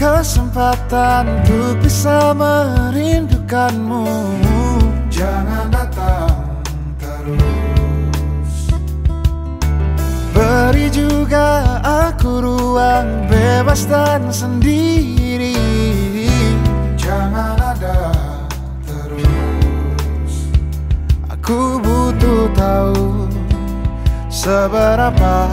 kesempatan untuk bisa merindukanmu. Jangan datang terus. Beri juga aku ruang bebas dan sendiri. Jangan ada terus. Aku butuh tahu Seberapa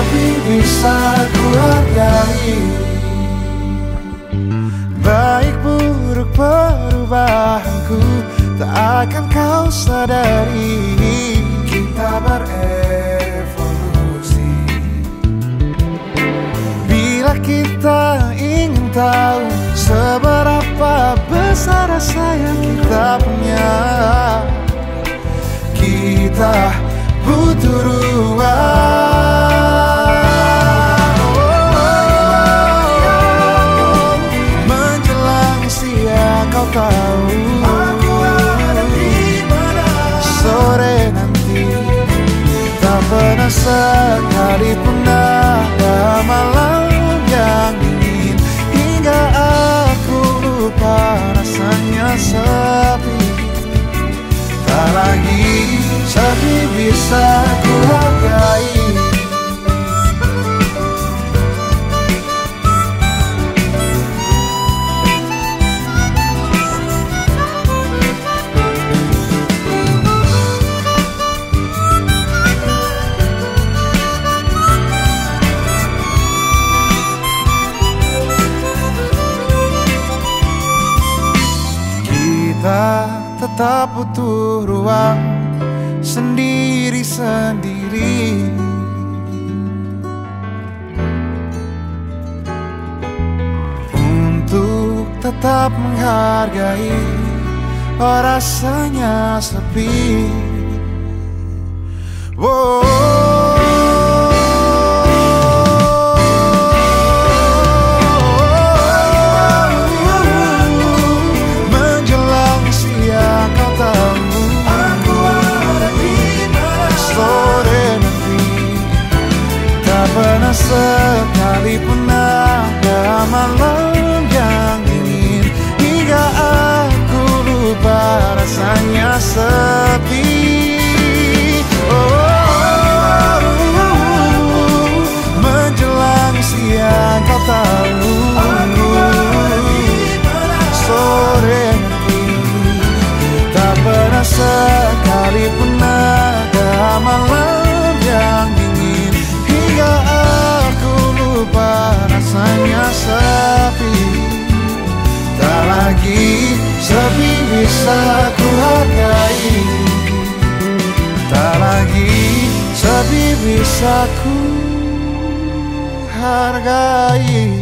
sepi bisa ku hargai. Baik buruk perubahanku Tak akan kau sadari. Kita berevolusi. Bila kita ingin tahu Seberapa besar rasa yang kita punya Kita butuh sekalipun ada malam yang dingin. Hingga aku lupa rasanya sepi. Tak lagi sepi bisa ku Kita tetap butuh ruang sendiri-sendiri Untuk tetap menghargai oh rasanya sepi. Menjelang bisa ku hargai. Tak lagi sepi bisa ku hargai